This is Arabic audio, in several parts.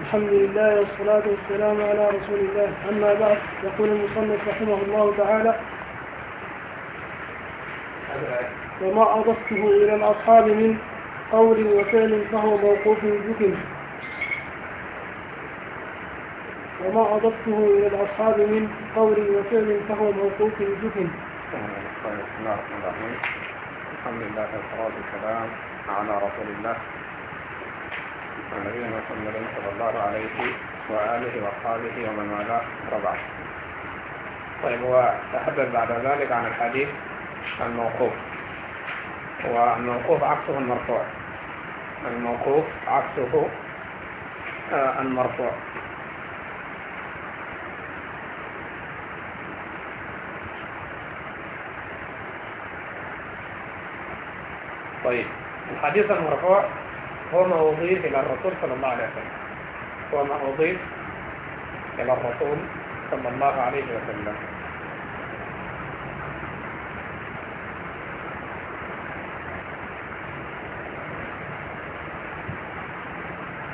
الحمد لله والصلاة والسلام على رسول الله. أما بعد يقول المصنف رحمه الله تعالى وما أضفته إلى الأصحاب من قول وفعل فهو موقوف ذكر وما أضفته إلى الأصحاب من قول وفعل فهو موقوف ذكر بسم الله الرحمن الرحيم الحمد لله والصلاة والسلام على رسول الله. نبينا محمد صلى الله عليه وآله وأصحابه ومن والاه. وبعد طيب وتحدث بعد ذلك عن الحديث الموقوف. والموقوف عكسه المرفوع. الموقوف عكسه آه، المرفوع. طيب. الحديث المرفوع هو ما أضيف إلى الرسول صلى الله عليه وسلم. هو ما أضيف إلى الرسول صلى الله عليه وسلم.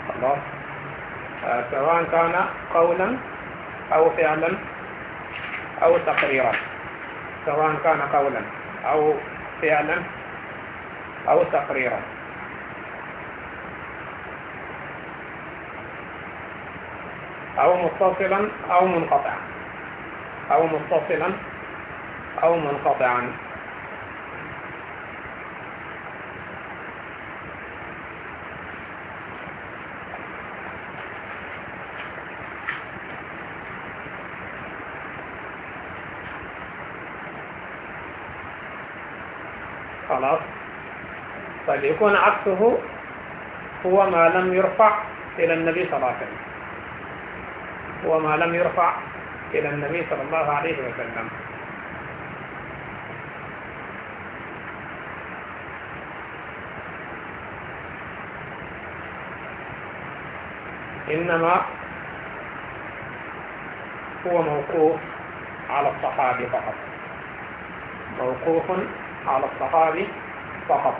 خلاص آه سواء كان قولا أو فعلا أو تقريرا. سواء كان قولا أو فعلا أو تقريرا. أو متصلا أو منقطعا. أو متصلا أو منقطعا خلاص طيب يكون عكسه هو ما لم يرفع إلى النبي صلى الله عليه وسلم. هو ما لم يرفع إلى النبي صلى الله عليه وسلم. إنما هو موقوف على الصحابي فقط. موقوف على الصحابي فقط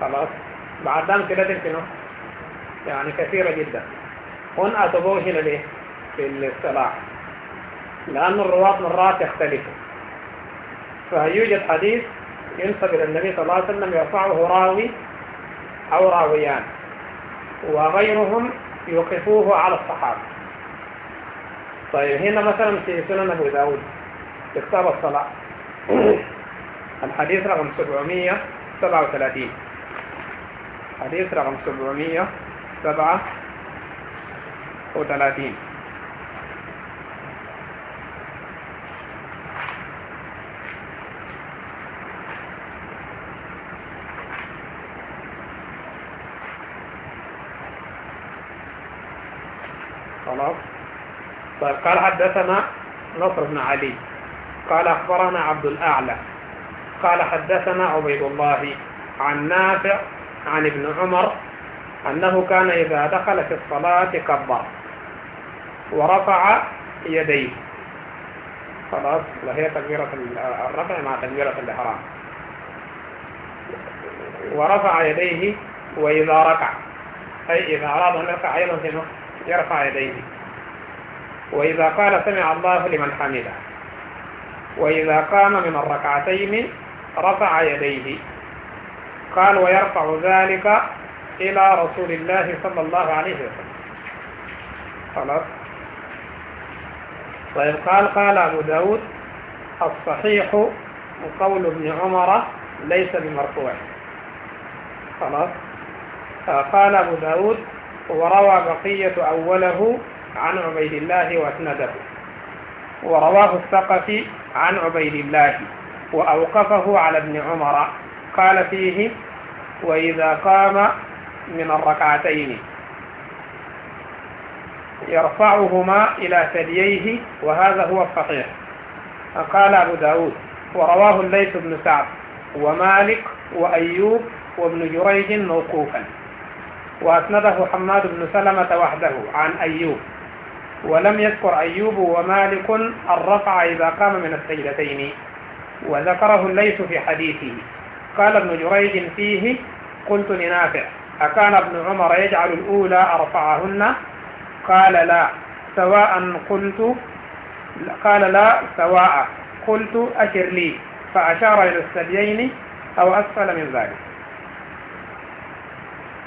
خلاص بعد أمثلة شنو يعني كثيرة جدا. هنا أتبوه هنا ليه؟ في الاصطلاح. لأن الرواة مرات يختلفوا فيوجد حديث ينسب إلى النبي صلى الله عليه وسلم يرفعه راوي أو راويان. وغيرهم يوقفوه على الصحابة. طيب هنا مثلا في سنن أبو داود كتاب الصلاة. الحديث رقم 737 حديث رقم 737 خلاص؟ طيب قال حدثنا نصر بن علي. قال أخبرنا عبد الأعلى. قال حدثنا عبيد الله عن نافع عن ابن عمر أنه كان إذا دخل في الصلاة كبر ورفع يديه. خلاص وهي تكبيرة الرفع مع تكبيرة الإحرام. ورفع يديه وإذا ركع. أي إذا أراد أن يرفع أيضا يرفع يديه. وإذا قال سمع الله لمن حمده. وإذا قام من الركعتين رفع يديه. قال ويرفع ذلك إلى رسول الله صلى الله عليه وسلم. خلاص؟ طيب قال قال أبو داود الصحيح قول ابن عمر ليس بمرفوع. خلاص؟ قال أبو داود وروى بقية أوله عن عبيد الله واسنده ورواه الثقفي عن عبيد الله وأوقفه على ابن عمر. قال فيه وإذا قام من الركعتين يرفعهما إلى ثدييه وهذا هو الصحيح. قال أبو داود ورواه الليث بن سعد ومالك وأيوب وابن جريج موقوفا. وأسنده حماد بن سلمة وحده عن أيوب. ولم يذكر أيوب ومالك الرفع إذا قام من السجدتين. وذكره الليث في حديثه. قال ابن جريج فيه قلت لنافع. أكان ابن عمر يجعل الأولى أرفعهن؟ قال لا. سواء قلت قال لا سواء قلت أشر لي. فأشار إلى الثديين أو أسفل من ذلك.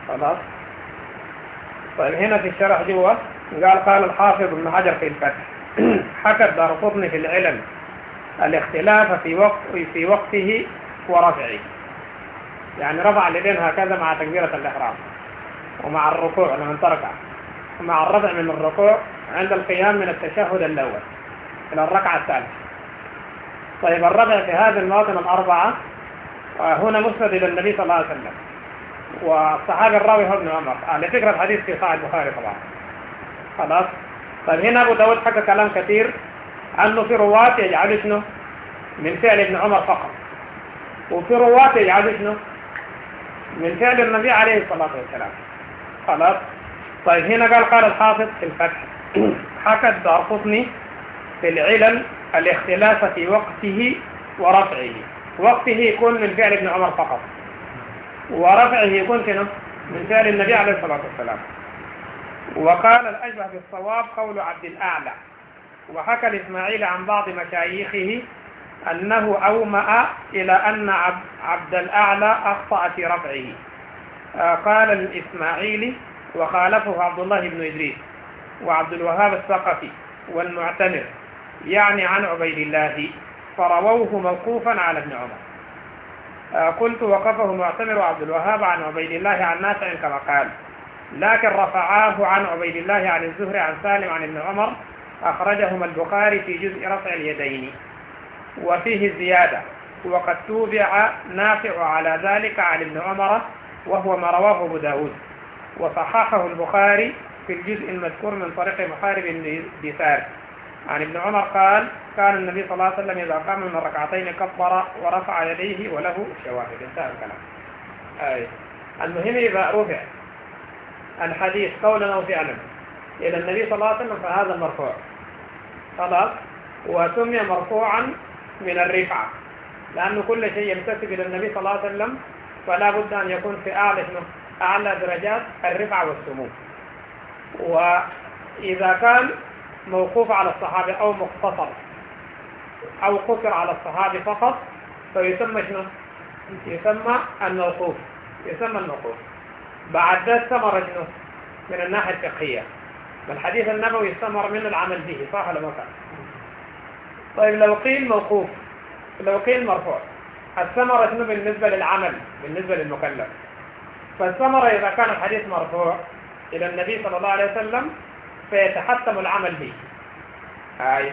خلاص. طيب هنا في الشرح جوا قال قال الحافظ ابن حجر في الفتح. حكى الدار قطن في العلم الاختلاف في وقت في وقته ورفعه. يعني رفع اليدين هكذا مع تكبيرة الإحرام ومع الركوع لمن تركع ومع الرفع من الركوع عند القيام من التشهد الأول إلى الركعة الثالثة. طيب الرفع في هذه المواطن الأربعة هنا مسند إلى النبي صلى الله عليه وسلم. والصحابي الراوي هو ابن عمر. على فكرة الحديث في صحيح البخاري طبعا. خلاص؟ طيب هنا أبو داود حكى كلام كثير أنه في رواة يجعل شنو من فعل ابن عمر فقط. وفي رواة يجعل شنو من فعل النبي عليه الصلاة والسلام. خلاص؟ طيب هنا قال قال الحافظ في الفتح. حكى الدار قطني في العلل الاختلاف في وقته ورفعه. وقته يكون من فعل ابن عمر فقط. ورفعه يكون شنو؟ من فعل النبي عليه الصلاة والسلام. وقال الأشبه بالصواب قول عبد الأعلى. وحكى الإسماعيل عن بعض مشايخه أنه أومأ إلى أن عبد الأعلى أخطأ في رفعه. آه، قال الإسماعيلي وخالفه عبد الله بن إدريس وعبد الوهاب الثقفي والمعتمر يعني عن عبيد الله فرووه موقوفا على ابن عمر. آه، قلت وقفه معتمر عبد الوهاب عن عبيد الله عن نافع كما قال لكن رفعاه عن عبيد الله عن الزهري عن سالم عن ابن عمر أخرجهما البخاري في جزء رفع اليدين. وفيه زيادة وقد توبع نافع على ذلك عن ابن عمر وهو ما رواه أبو داود. وصححه البخاري في الجزء المذكور من طريق محارب بن دثار عن ابن عمر قال كان النبي صلى الله عليه وسلم إذا قام من الركعتين كبر ورفع يديه وله شواهد. انتهى الكلام. آي. المهم إذا رفع الحديث قولا أو فعلا إلى النبي صلى الله عليه وسلم فهذا مرفوع. خلاص. وسمي مرفوعا من الرفعة لأنه كل شيء ينتسب إلى النبي صلى الله عليه وسلم فلا بد أن يكون في أعلى أعلى درجات الرفعة والسمو وإذا كان موقوف على الصحابة أو مقتصر أو قصر على الصحابة فقط فيسمى شنو؟ يسمى الموقوف يسمى الموقوف بعد ذلك ثمر شنو؟ من الناحية الفقهية الحديث النبوي استمر من العمل به صح ولا ما كان؟ طيب لو قيل موقوف لو قيل مرفوع الثمرة شنو بالنسبة للعمل؟ بالنسبة للمكلف. فالثمرة إذا كان الحديث مرفوع إلى النبي صلى الله عليه وسلم فيتحتم العمل به. هاي.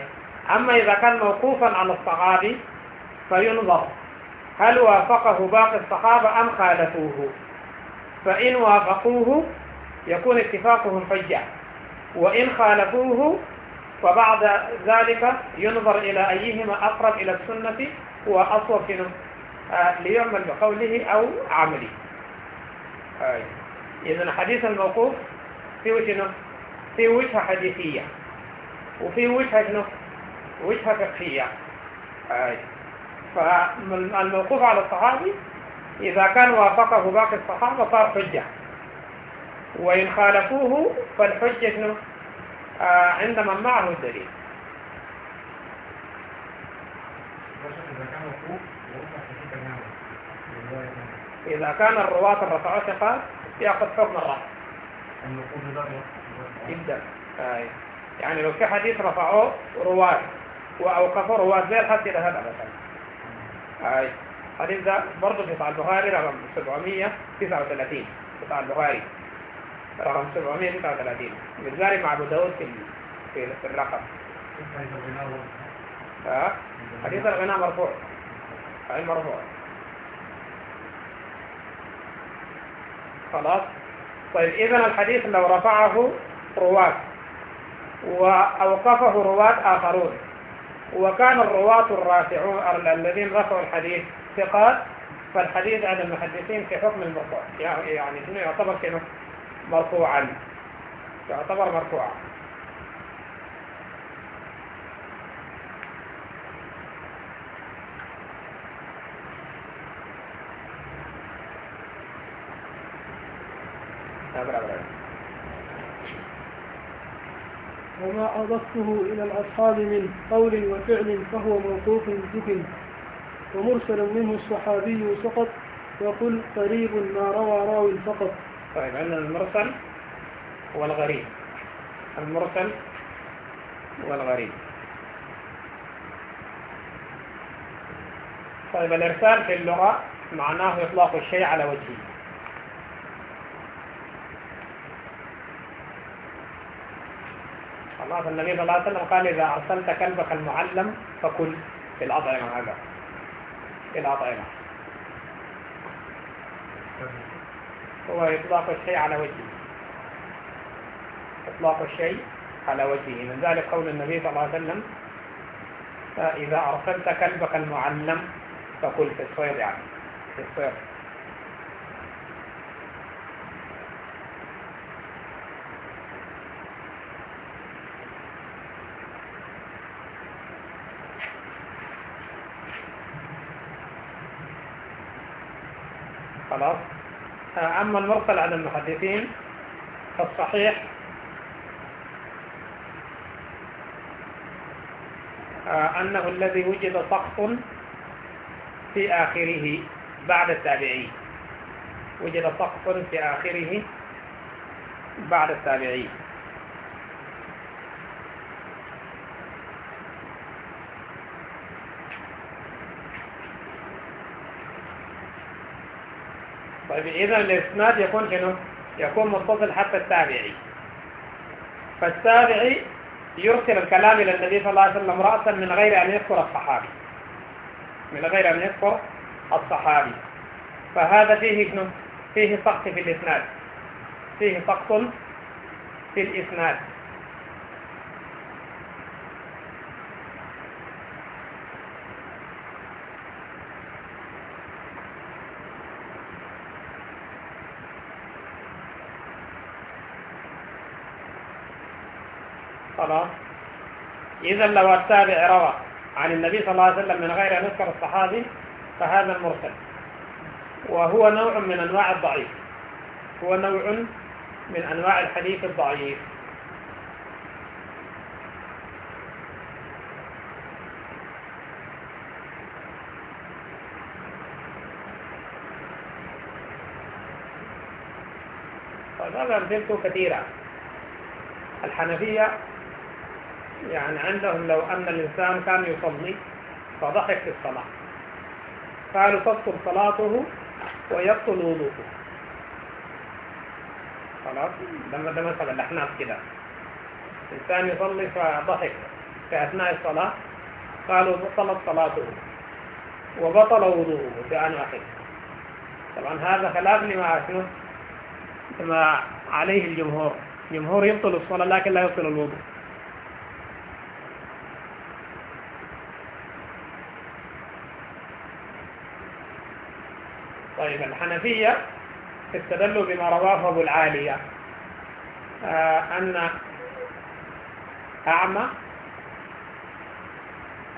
أما إذا كان موقوفا على الصحابي فينظر هل وافقه باقي الصحابة أم خالفوه. فإن وافقوه يكون اتفاقهم حجة. وإن خالفوه وبعد ذلك ينظر إلى أيهما أقرب إلى السنة وأصوب آه ليعمل بقوله أو عمله آه. إذن حديث الموقوف في وجه في وجهة حديثية وفي وجهة شنو وجهة فقهية آه. فالموقوف على الصحابي إذا كان وافقه باقي الصحابة صار حجة وإن خالفوه فالحجة شنو عند من معه الدليل إذا كان الرواة الرفعوا ثقات يأخذ حكم الرفع جدا آه. يعني لو في حديث رفعوه رواة وأوقفوا رواة زي الحديث إلى هذا مثلا آه. حديث ده برضه في صحيح البخاري رقم 739 في صحيح البخاري رقم 739 بالذات مع أبو داود في في الرقم. ها؟ حديث الغناء مرفوع. أي مرفوع. خلاص؟ طيب إذا الحديث لو رفعه رواة وأوقفه رواة آخرون. وكان الرواة الرافعون الذين رفعوا الحديث ثقات فالحديث عن المحدثين في حكم المرفوع. يعني شنو يعتبر شنو مرفوعا. يعتبر مرفوعا. وما أضفته إلى الأصحاب من قول وفعل فهو موقوف ذكر ومرسل منه الصحابي سقط وقل قريب ما روى راو فقط. طيب عندنا المرسل والغريب المرسل والغريب طيب الإرسال في اللغة معناه إطلاق الشيء على وجهه. الله النبي صلى الله عليه وسلم قال إذا أرسلت كلبك المعلم فكل في الأطعمة هذا في الأطعمة. هو إطلاق الشيء على وجهه. إطلاق الشيء على وجهه. من ذلك قول النبي صلى الله عليه وسلم إذا أرسلت كلبك المعلم فكل في الصيد يعني في الصيد خلاص أما المرسل عن المحدثين فالصحيح آه، أنه الذي وجد سقط في آخره بعد التابعين. وجد سقط في آخره بعد التابعين. طيب إذا الإسناد يكون شنو؟ يكون متصل حتى التابعي. فالتابعي يرسل الكلام إلى النبي صلى الله عليه وسلم رأسا من غير أن يذكر الصحابي. من غير أن يذكر الصحابي. فهذا فيه شنو؟ فيه سقط في الإسناد. فيه سقط في الإسناد. خلاص إذا لو التابع روى عن النبي صلى الله عليه وسلم من غير أن يذكر الصحابي فهذا المرسل. وهو نوع من أنواع الضعيف. هو نوع من أنواع الحديث الضعيف. طيب هذا أمثلته كثيرة. الحنفية يعني عندهم لو أن الإنسان كان يصلي فضحك في الصلاة. قالوا تبطل صلاته ويبطل وضوءه. خلاص؟ ده ده مثلا الأحناف كده. إنسان يصلي فضحك في أثناء الصلاة. قالوا بطلت صلاته وبطل وضوءه في آن واحد طبعا هذا خلاف لما لما عليه الجمهور. الجمهور يبطل الصلاة لكن لا يبطل الوضوء. طيب الحنفية استدلوا بما رواه أبو العالية. آه أن أعمى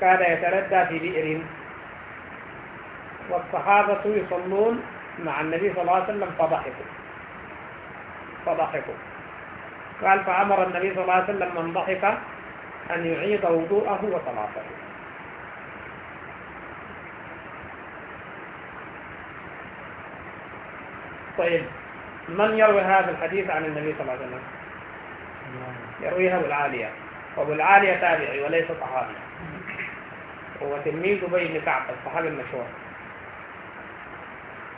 كان يتردى في بئر والصحابة يصلون مع النبي صلى الله عليه وسلم فضحكوا. فضحكوا. قال فأمر النبي صلى الله عليه وسلم من ضحك أن يعيد وضوءه وصلاته. طيب من يروي هذا الحديث عن النبي صلى الله عليه وسلم؟ يرويها أبو العالية. وأبو العالية تابعي وليس صحابي. هو تلميذ أبي بن كعب الصحابي المشهور.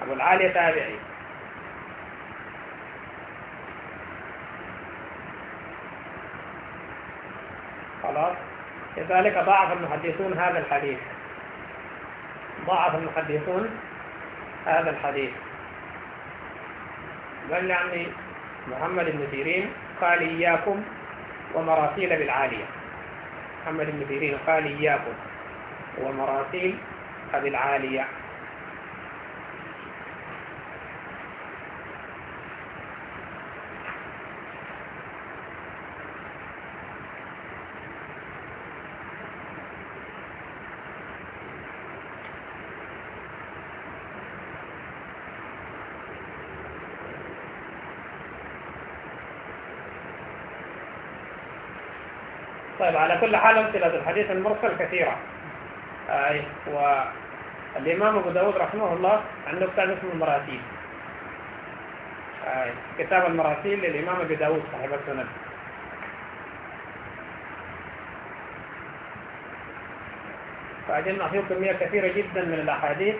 أبو العالية تابعي. خلاص؟ لذلك ضعف المحدثون هذا الحديث. ضعف المحدثون هذا الحديث. قال يعني محمد بن سيرين قال إياكم ومراسيل بالعالية. محمد بن سيرين قال إياكم ومراسيل بالعالية. على كل حال أمثلة الحديث المرسل كثيرة. أي والإمام أبو داود رحمه الله عنده كتاب اسمه المراسيل. أي كتاب المراسيل للإمام أبو داود صاحب السنن. فأجلنا فيه كمية كثيرة جدا من الأحاديث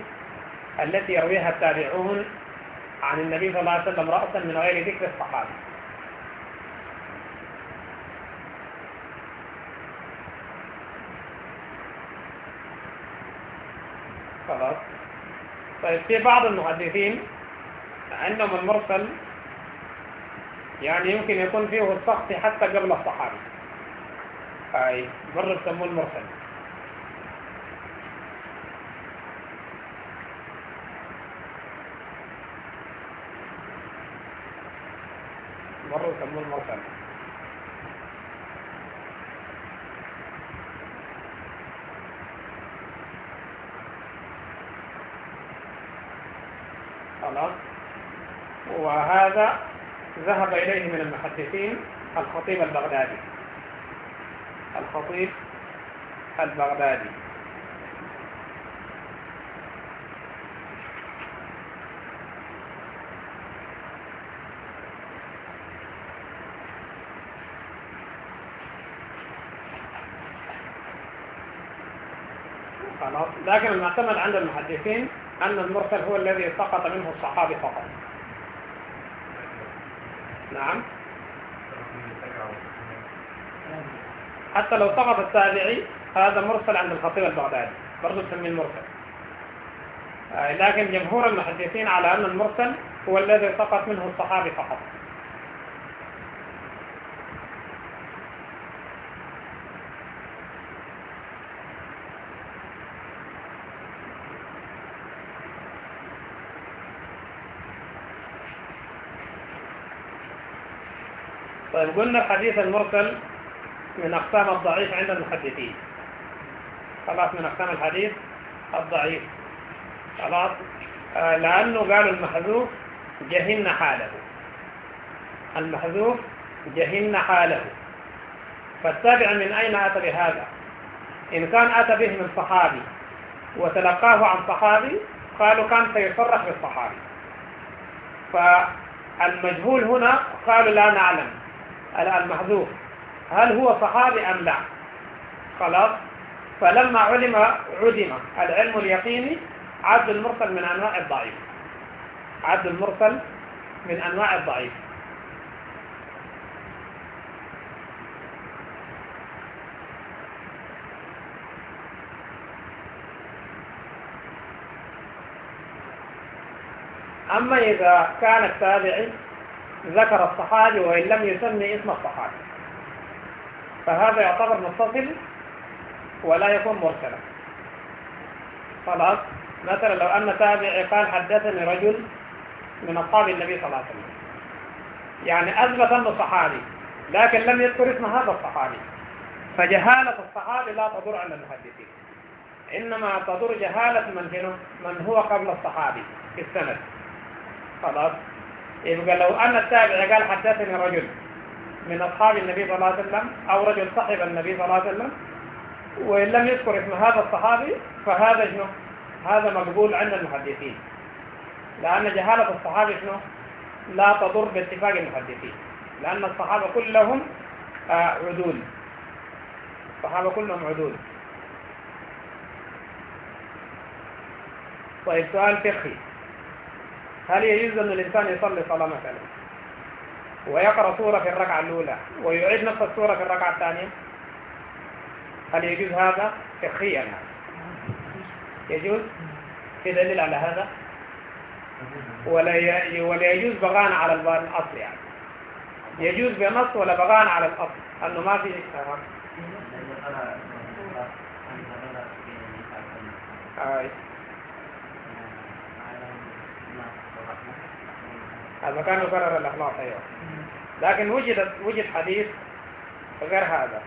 التي يرويها التابعون عن النبي صلى الله عليه وسلم رأسا من غير ذكر الصحابة. خلاص. طيب في بعض المحدثين عندهم المرسل يعني يمكن يكون فيه السقط حتى قبل الصحابي. أي مرة يسموه المرسل. مرة يسموه المرسل خلاص وهذا ذهب إليه من المحدثين الخطيب البغدادي. الخطيب البغدادي. لكن المعتمد عند المحدثين أن المرسل هو الذي سقط منه الصحابي فقط. نعم. حتى لو سقط التابعي هذا مرسل عند الخطيب البغدادي برضه تسميه المرسل آه، لكن جمهور المحدثين على أن المرسل هو الذي سقط منه الصحابي فقط. طيب قلنا الحديث المرسل من أقسام الضعيف عند المحدثين. خلاص من أقسام الحديث الضعيف. خلاص؟ آه لأنه قالوا المحذوف جهن حاله. المحذوف جهن حاله. فالتابع من أين أتى بهذا؟ إن كان أتى به من صحابي وتلقاه عن صحابي قالوا كان سيصرح بالصحابي. فالمجهول هنا قالوا لا نعلم. المحذوف هل هو صحابي أم لا؟ خلاص. فلما علم عدم العلم اليقيني عد المرسل من أنواع الضعيف. عد المرسل من أنواع الضعيف. أما إذا كان التابعي ذكر الصحابي وإن لم يسمي اسم الصحابي. فهذا يعتبر متصل ولا يكون مرسلا. خلاص؟ مثلا لو أن تابعي قال حدثني رجل من أصحاب النبي صلى الله عليه وسلم. يعني أثبت أنه صحابي لكن لم يذكر اسم هذا الصحابي. فجهالة الصحابي لا تضر على المحدثين. إنما تضر جهالة من, من هو قبل الصحابي في السند. خلاص؟ يبقى لو أن التابع قال حدثني رجل من أصحاب النبي صلى الله عليه وسلم أو رجل صحب النبي صلى الله عليه وسلم وإن لم يذكر اسم هذا الصحابي فهذا شنو؟ هذا مقبول عند المحدثين. لأن جهالة الصحابي شنو؟ لا تضر باتفاق المحدثين. لأن الصحابة كلهم آه، عدول. الصحابة كلهم عدول. طيب سؤال فقهي. هل يجوز أن الإنسان يصلي صلاة مثلا ويقرأ سورة في الركعة الأولى ويعيد نفس السورة في الركعة الثانية هل يجوز هذا فقهيا يجوز في دليل على هذا ولا ولا يجوز بغانا على الأصل يعني يجوز بنص ولا بغانا على الأصل أنه ما في آه. هذا كان يقرر الأخلاق أيوة. لكن وجد وجد حديث غير هذا.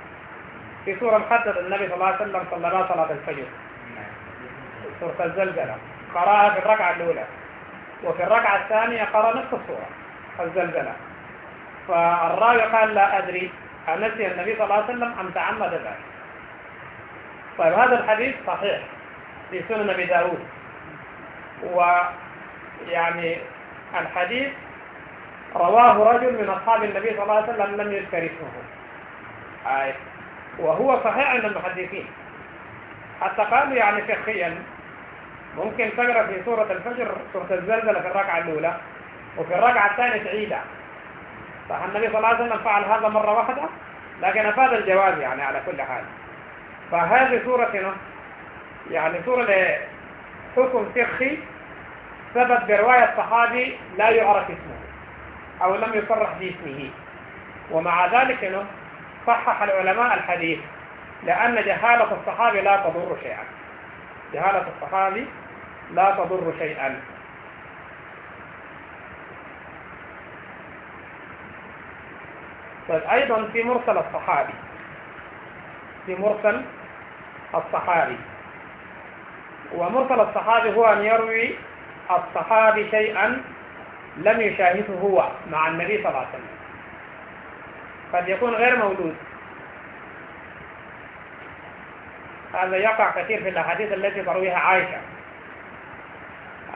في سورة محدد النبي صلى الله عليه وسلم صلى صلاة الفجر. سورة الزلزلة. قرأها في الركعة الأولى. وفي الركعة الثانية قرأ نفس السورة الزلزلة. فالراوي قال لا أدري أنسي النبي صلى الله عليه وسلم أم تعمد ذلك. طيب هذا الحديث صحيح في سنن أبي داود. ويعني الحديث رواه رجل من أصحاب النبي صلى الله عليه وسلم لم يذكر اسمه. وهو صحيح عند المحدثين. حتى قالوا يعني فقهيا ممكن تقرأ في سورة الفجر سورة الزلزلة في الركعة الأولى وفي الركعة الثانية تعيدها. صح النبي صلى الله عليه وسلم فعل هذا مرة واحدة؟ لكن أفاد الجواز يعني على كل حال. فهذه سورة يعني سورة حكم فقهي ثبت برواية صحابي لا يعرف اسمه أو لم يصرح باسمه. ومع ذلك صحح العلماء الحديث لأن جهالة الصحابي لا تضر شيئا. جهالة الصحابي لا تضر شيئا. طيب أيضا في مرسل الصحابي. في مرسل الصحابي. ومرسل الصحابي هو أن يروي الصحابي شيئا لم يشاهده هو مع النبي صلى الله عليه وسلم. قد يكون غير موجود هذا يقع كثير في الأحاديث التي ترويها عائشة.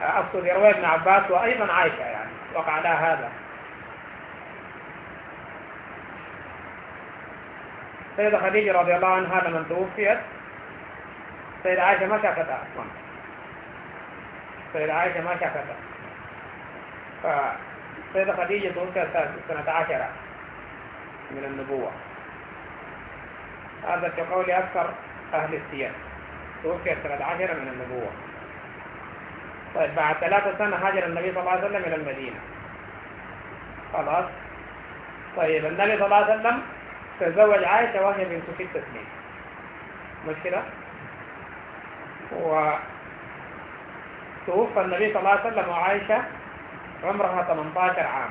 أقصد يروي ابن عباس وأيضا عائشة يعني وقع لها هذا. سيدة خديجة رضي الله عنها لما توفيت سيدة عائشة ما شافتها أصلا. سيدة عائشة ما شافتها فسيدة خديجة توفيت سنة عشرة من النبوة. هذا في قول أكثر أهل السياسة توفيت سنة عشرة من النبوة. طيب بعد ثلاثة سنة هاجر النبي صلى الله عليه وسلم إلى المدينة. خلاص؟ طيب النبي صلى الله عليه وسلم تزوج عائشة وهي بنت ست سنين. مشكلة؟ وتوفى النبي صلى الله عليه وسلم وعائشة عمرها 18 عام.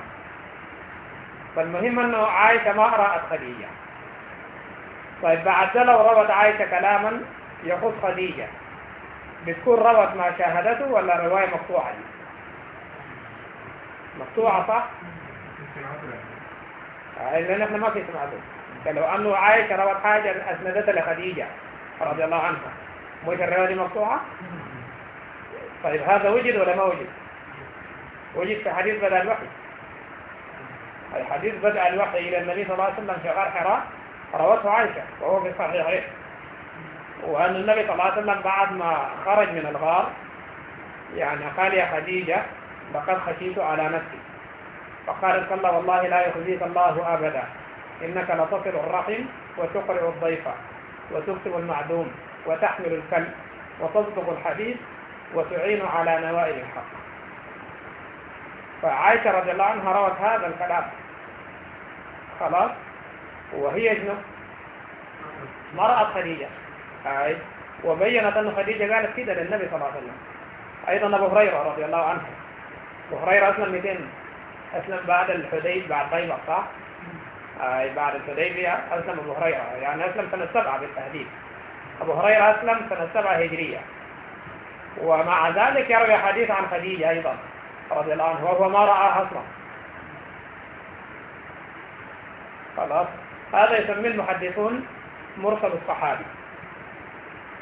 فالمهم أنه عائشة ما رأت خديجة. طيب بعد لو روت عائشة كلاما يخص خديجة. بتكون روت ما شاهدته ولا رواية مقطوعة دي؟ مقطوعة صح؟ لأن إحنا ما في سمعته لو أنه عائشة روت حاجة أسندتها لخديجة رضي الله عنها. مش الرواية دي مقطوعة؟ طيب هذا وجد ولا ما وجد؟ وجد في حديث بدأ الوحي. الحديث بدأ الوحي إلى النبي صلى الله عليه وسلم في غار حراء روته عائشة وهو في الصحيحين وأن النبي صلى الله عليه وسلم بعد ما خرج من الغار يعني قال يا خديجة لقد خشيت على نفسي. فقالت كلا والله لا يخزيك الله أبدا. إنك لتصل الرحم وتقرئ الضيف وتكتب المعدوم وتحمل الكلب وتصدق الحديث وتعين على نوائب الحق. فعائشة رضي الله عنها روت هذا الكلام. خلاص؟ وهي شنو؟ مرأة خديجة. أي. وبينت أن خديجة قالت كده للنبي صلى الله عليه وسلم. أيضا أبو هريرة رضي الله عنه. أبو هريرة أسلم 200 أسلم بعد الحديب بعد طيبة صح؟ أي بعد الحديبية أسلم أبو هريرة. يعني أسلم سنة سبعة بالتحديد أبو هريرة أسلم سنة سبعة هجرية. ومع ذلك يروي حديث عن خديجة أيضا رضي الله عنه وهو ما رآها أصلا. خلاص؟ هذا يسميه المحدثون مرسل الصحابي.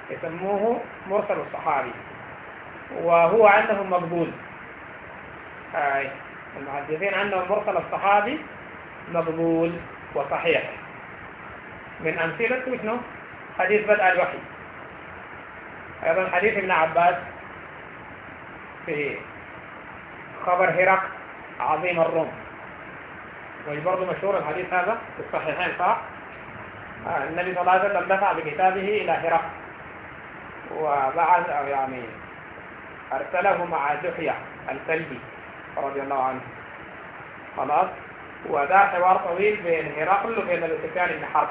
يسموه مرسل الصحابي. وهو عندهم مقبول. هاي. المحدثين عندهم مرسل الصحابي مقبول وصحيح. من أمثلة شنو؟ حديث بدء الوحي. أيضا حديث ابن عباس في خبر هرق عظيم الروم. وبرضه مشهور الحديث هذا في الصحيحين صح؟ آه، النبي صلى الله عليه وسلم دفع بكتابه إلى هرق. وبعث أو يعني أرسله مع دحية الكلبي رضي الله عنه. خلاص؟ وذا حوار طويل بين هرقل وبين سفيان بن حرب.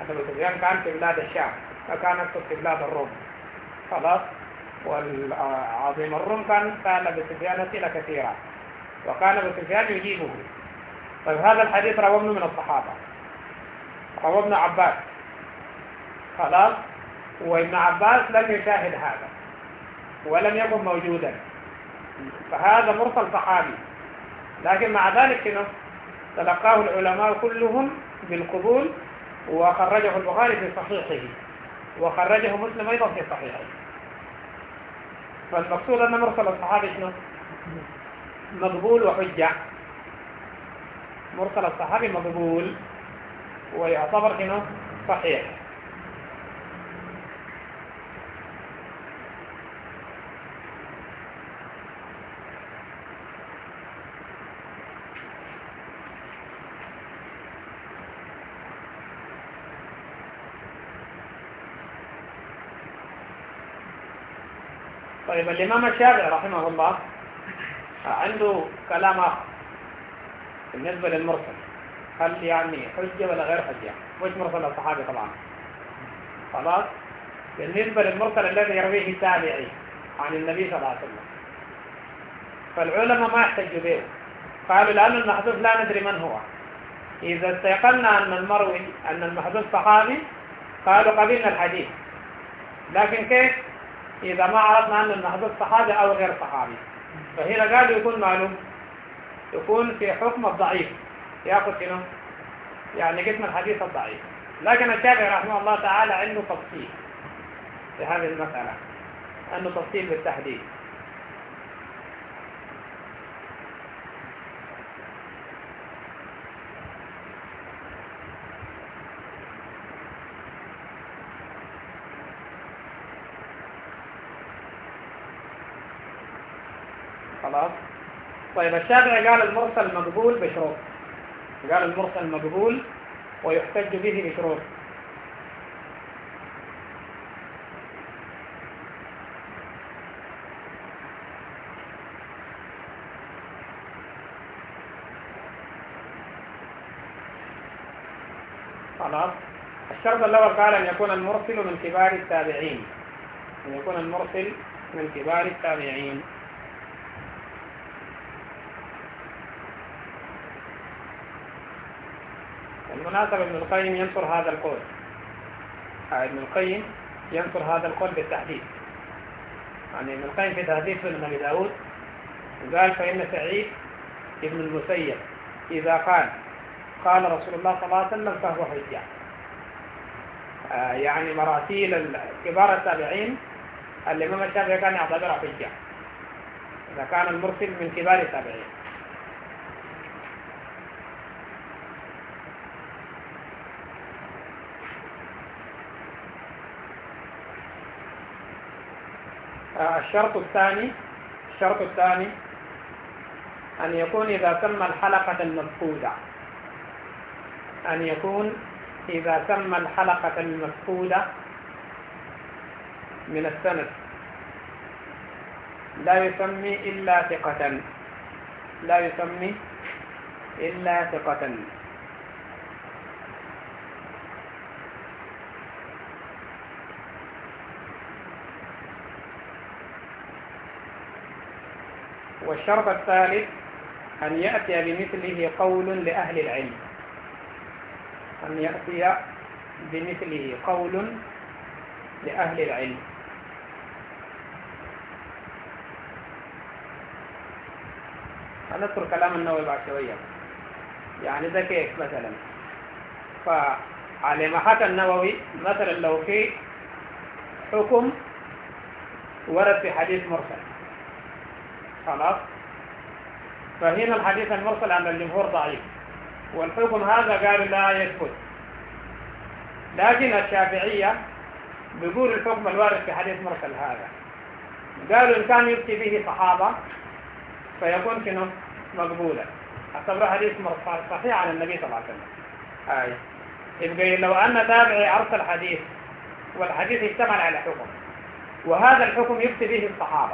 ابو سفيان كان في بلاد الشام يقصد في بلاد الروم. خلاص والعظيم الروم كان سأل أبو سفيان أسئلة كثيرة وكان أبو سفيان يجيبه. طيب هذا الحديث رواه ابن من الصحابة رواه ابن عباس. خلاص؟ وابن عباس لم يشاهد هذا ولم يكن موجودا. فهذا مرسل صحابي. لكن مع ذلك تلقاه العلماء كلهم بالقبول وخرجه البخاري في صحيحه وخرجه مسلم أيضا في صحيحه. فالمقصود أن مرسل الصحابي شنو؟ مقبول وحجة. مرسل الصحابي مقبول ويعتبر شنو؟ صحيح. طيب الإمام الشافعي رحمه الله عنده كلام آخر بالنسبة للمرسل. هل يعني حجة ولا غير حجة؟ مش مرسل الصحابي طبعا؟ خلاص. بالنسبة للمرسل الذي يرويه التابعي عن النبي صلى الله عليه وسلم. فالعلماء ما يحتجوا به. قالوا لأن المحذوف لا ندري من هو. إذا استيقنا أن المروي أن المحذوف صحابي قالوا قبلنا الحديث. لكن كيف؟ إذا ما عرفنا أن المحذوف صحابي أو غير صحابي. فهنا قالوا يكون معلوم. يكون في حكم الضعيف. يأخذ شنو؟ يعني قسم الحديث الضعيف. لكن الشافعي رحمه الله تعالى عنده تفصيل في هذه المسألة. عنده تفصيل بالتحديد خلاص طيب الشافعي قال المرسل مقبول بشروط. قال المرسل مقبول ويحتج به بشروط. خلاص. الشرط الأول قال أن يكون المرسل من كبار التابعين. أن يكون المرسل من كبار التابعين. بالمناسبة ابن القيم ينصر هذا القول. ابن القيم ينصر هذا القول بالتحديد. يعني ابن القيم في تهذيب سنن أبي داود قال فإن سعيد ابن المسيب إذا قال قال رسول الله صلى الله عليه وسلم فهو حجة. آه يعني مراسيل كبار التابعين الإمام الشافعي كان يعتبرها حجة. إذا كان المرسل من كبار التابعين. الشرط الثاني الشرط الثاني أن يكون إذا سمى الحلقة المفقودة. أن يكون إذا سمى الحلقة المفقودة من السند. لا يسمي إلا ثقة. لا يسمي إلا ثقة. والشرط الثالث أن يأتي بمثله قول لأهل العلم. أن يأتي بمثله قول لأهل العلم. هنذكر كلام النووي بعد شوية. يعني ده كيف مثلا؟ فعلى ما حكى النووي مثلا لو في حكم ورد في حديث مرسل. خلاص؟ فهنا الحديث المرسل عند الجمهور ضعيف. والحكم هذا قالوا لا يثبت. لكن الشافعية بيقول الحكم الوارد في حديث مرسل هذا. قالوا إن كان يفتي به صحابة فيكون شنو؟ مقبولا أعتبره حديث مرسل صحيح عن النبي صلى الله عليه وسلم. آي يبقى لو أن تابعي أرسل حديث والحديث اشتمل على حكم. وهذا الحكم يفتي به الصحابة.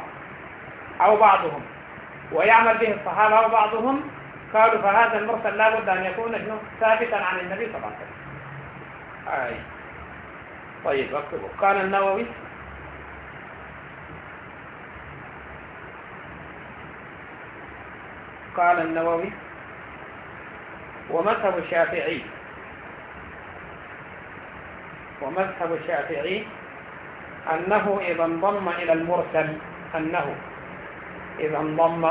أو بعضهم ويعمل به الصحابة أو بعضهم قالوا فهذا المرسل لا بد أن يكون ثابتا عن النبي صلى الله عليه وسلم. طيب اكتبوا قال النووي. قال النووي. ومذهب الشافعي. ومذهب الشافعي أنه إذا انضم إلى المرسل أنه إذا انضم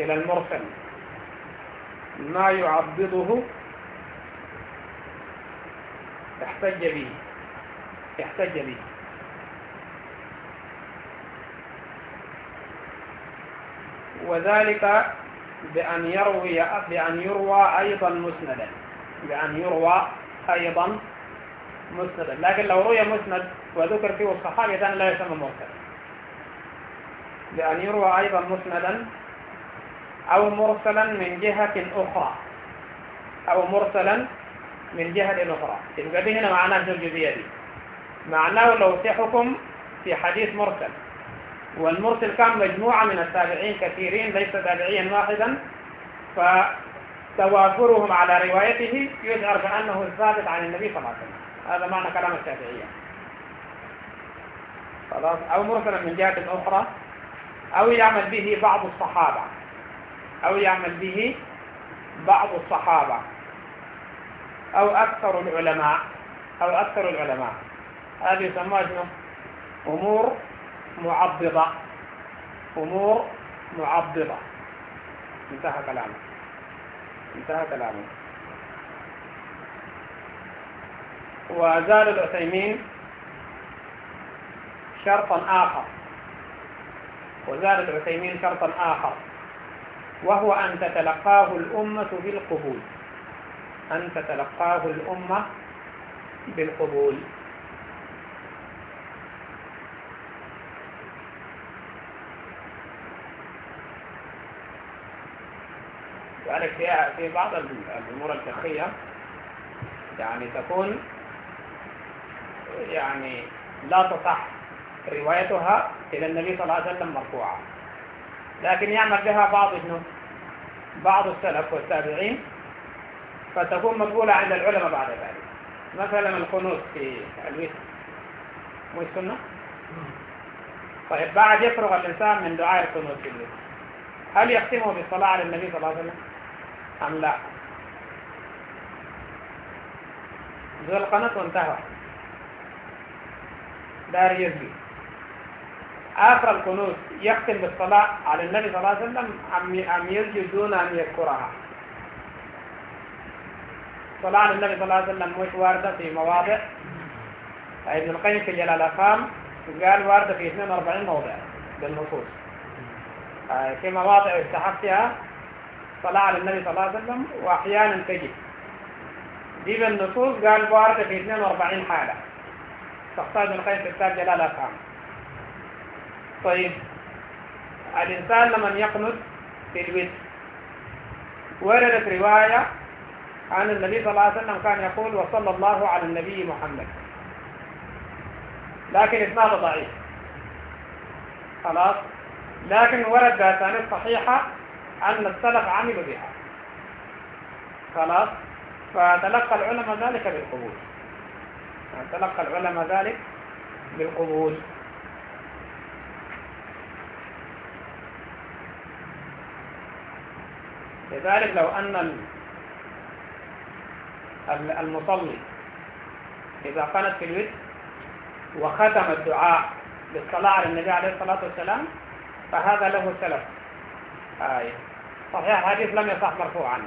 إلى المرسل. ما يعبده احتج به احتج به. وذلك بأن يروي بأن يروى أيضا مسندا. بأن يروى أيضا مسندا. لكن لو روي مسند وذكر فيه الصحابي لا يسمى مرسل بأن يروى أيضا مسندا أو مرسلا من جهة أخرى. أو مرسلا من جهة أخرى. يبقى دي هنا معناه الجزئية دي؟ معناه لو في حكم في حديث مرسل. والمرسل كان مجموعة من التابعين كثيرين ليس تابعيا واحدا. فتوافرهم على روايته يشعر بأنه ثابت عن النبي صلى الله عليه وسلم. هذا معنى كلام الشافعية خلاص؟ أو مرسلا من جهة أخرى. أو يعمل به بعض الصحابة. أو يعمل به بعض الصحابة. أو أكثر العلماء. أو أكثر العلماء. هذه يسمى أمور معضضة أمور معضضة انتهى كلامه انتهى كلامه وزاد العثيمين شرطا آخر. وزاد العثيمين شرطا آخر. وهو أن تتلقاه الأمة بالقبول. أن تتلقاه الأمة بالقبول. ذلك في بعض الأمور الفقهية. يعني تكون يعني لا تصح روايتها إلى النبي صلى الله عليه وسلم مرفوعة. لكن يعمل بها بعض بعض السلف والتابعين فتكون مقبولة عند العلماء بعد ذلك. مثلا القنوت في الوتر. مو السنة؟ طيب بعد يفرغ الإنسان من دعاء القنوت في الوتر. هل يختمه بالصلاة على النبي صلى الله عليه وسلم؟ أم لا؟ ذو القناة وانتهى دار يزري آخر القنوت يختم بالصلاة على النبي صلى الله عليه وسلم أم يسجد دون أن يذكرها. الصلاة على النبي صلى الله عليه وسلم مش واردة في مواضع. ابن القيم في جلال الأفهام قال واردة في 42 موضع بالنصوص في مواضع يستحق فيها صلاة على النبي صلى الله عليه وسلم وأحيانا تجد. دي بالنصوص قال واردة في 42 حالة. تختار ابن القيم في كتاب جلال الأفهام. طيب. الإنسان لمن يقنط في الوتر وردت رواية عن النبي صلى الله عليه وسلم كان يقول وصلى الله على النبي محمد. لكن إسناد ضعيف. خلاص. لكن ورد بأسانيد صحيحة أن السلف عملوا بها. خلاص. فتلقى العلماء ذلك بالقبول. تلقى العلماء ذلك بالقبول. لذلك لو أن المصلي إذا قنت في الوتر وختم الدعاء بالصلاة على النبي عليه الصلاة والسلام فهذا له سلف. آية. صحيح الحديث لم يصح مرفوعا.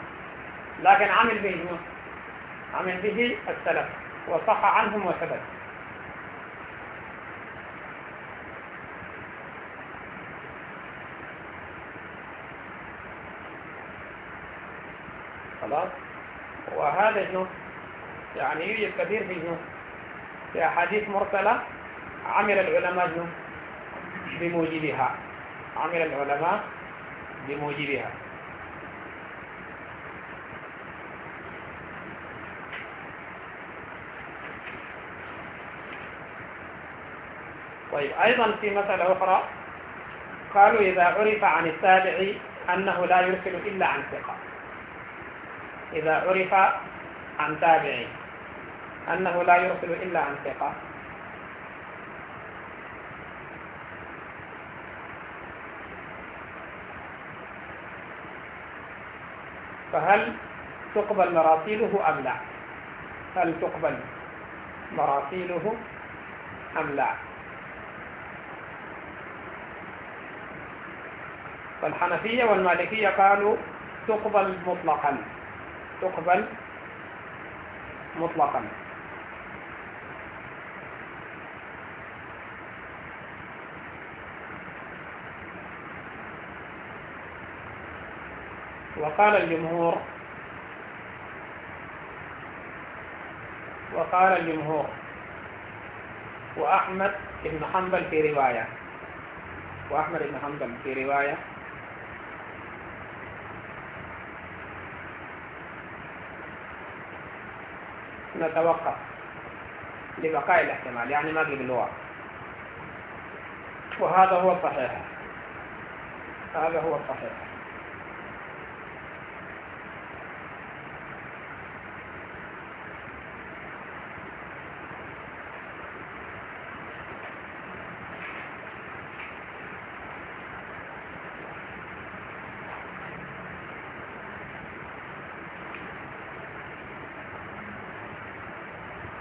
لكن عمل به عمل به السلف وصح عنهم وثبت. خلاص وهذا شنو؟ يعني يوجد كثير في شنو؟ في أحاديث مرسلة عمل العلماء شنو؟ بموجبها. عمل العلماء بموجبها. طيب أيضا في مسألة أخرى. قالوا إذا عرف عن التابع أنه لا يرسل إلا عن ثقة. إذا عرف عن تابع أنه لا يرسل إلا عن ثقة. فهل تقبل مراسيله أم لا؟ هل تقبل مراسيله أم لا؟ فالحنفية والمالكية قالوا تقبل مطلقا. تقبل مطلقا. وقال الجمهور وقال الجمهور وأحمد بن حنبل في رواية وأحمد بن حنبل في رواية نتوقف. لبقاء الاحتمال يعني ما في باللغة وهذا هو الصحيح. هذا هو الصحيح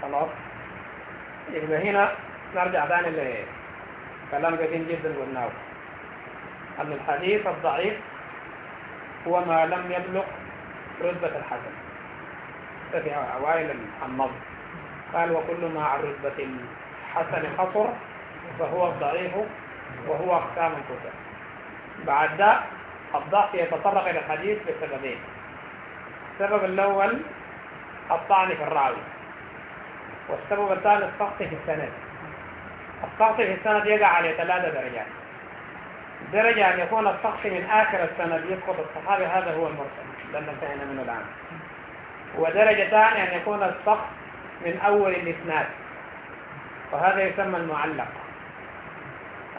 خلاص يبقى هنا نرجع ثاني لكلام قديم جدا قلناه أن الحديث الضعيف هو ما لم يبلغ رتبة الحسن في أوائل النظم قال وكل ما عن رتبة الحسن خطر فهو الضعيف وهو أقسام الكتب بعد ذا الضعف يتطرق إلى الحديث بسببين. السبب الأول الطعن في الراوي. والسبب الثاني السقط في السند. السقط في السند يقع على ثلاثة درجات. درجة أن يكون السقط من آخر السند يسقط الصحابي هذا هو المرسل لن انتهينا منه الآن. ودرجة ثانية أن يكون السقط من أول الإسناد. وهذا يسمى المعلق.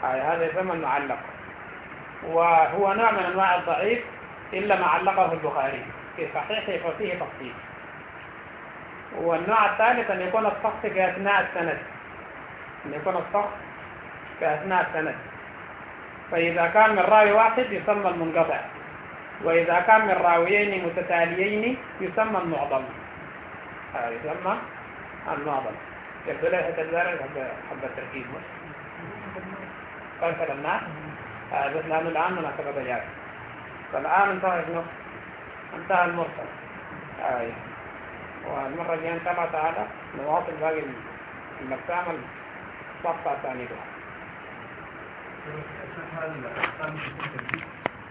آه هذا يسمى المعلق. وهو نوع من أنواع الضعيف إلا ما علقه البخاري. في صحيحه ففيه تفصيل. والنوع الثالث أن يكون السقط في أثناء السند. أن يكون السقط في أثناء السند. فإذا كان من راوي واحد يسمى المنقطع. وإذا كان من راويين متتاليين يسمى المعضل آه يسمى المعضل يبدو لي حتى الزارع حب التركيز كيف الناس آه بس لأنه الآن مناسبة جاء فالآن انتهى؟ انتهى المرسل. آه والمرة الجاية إن شاء تعالى نواصل باقي المقام الصفحة الثانية